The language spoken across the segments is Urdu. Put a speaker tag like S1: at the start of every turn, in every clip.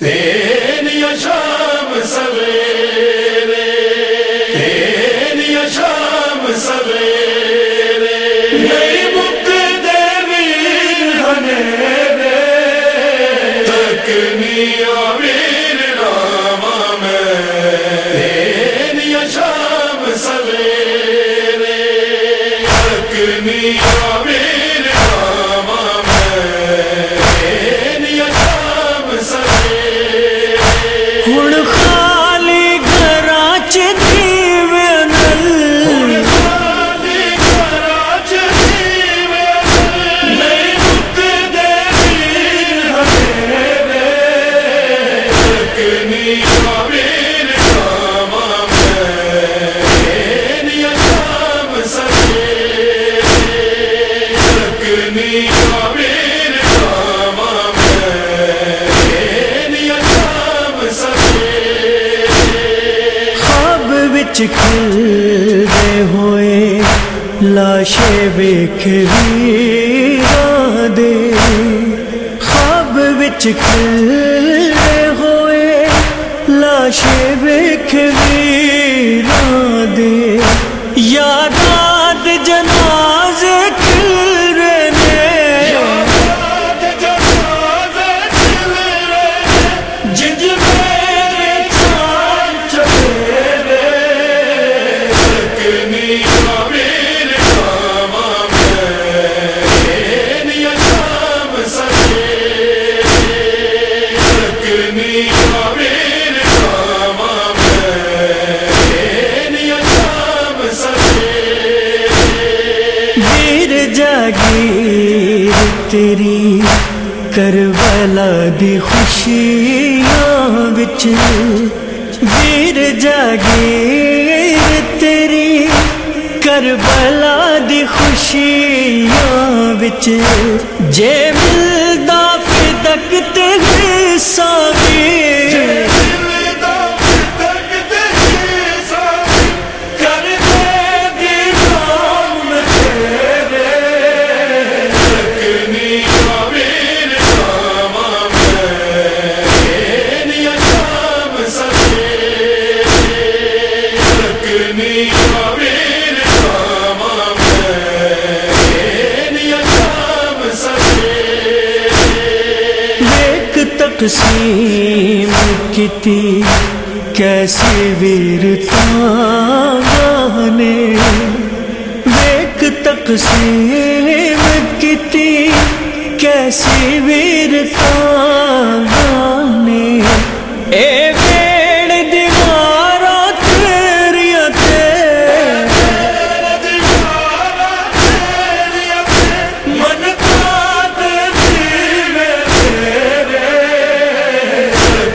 S1: تیری شام سویرے تیری شام سویرے، نئی بک دیوی دھنے تکنی آویر راما میں تیری شام سویرے تکنی آویر
S2: کھلدے ہوئے لاشے ویکھ دے۔ خواب بچ کھلدے ہوئے لاشے ویکھ ویر تیری کربلا دی خوشیاں وچ ویر جاگیر تیری کربلا دی خوشیاں وچ جے ملدا فدک تے حصہ تقسیم کتی کیسے ویرتا گانے ایک تقسیم کتی کیسے ویرتا گانے اے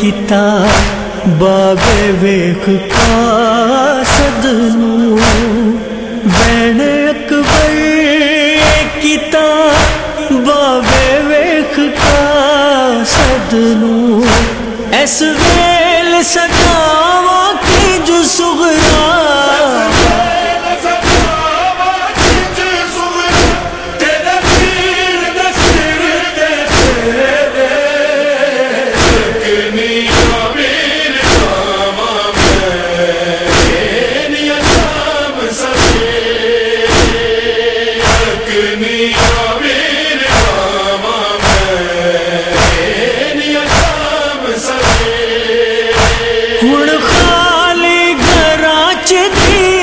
S2: کتاب باب ویخ کا سدنو وین اکبر کتا بابے ویخ کا سدنو ایس ویل سکاوا کی جو سغر ہوں خالی گھر چ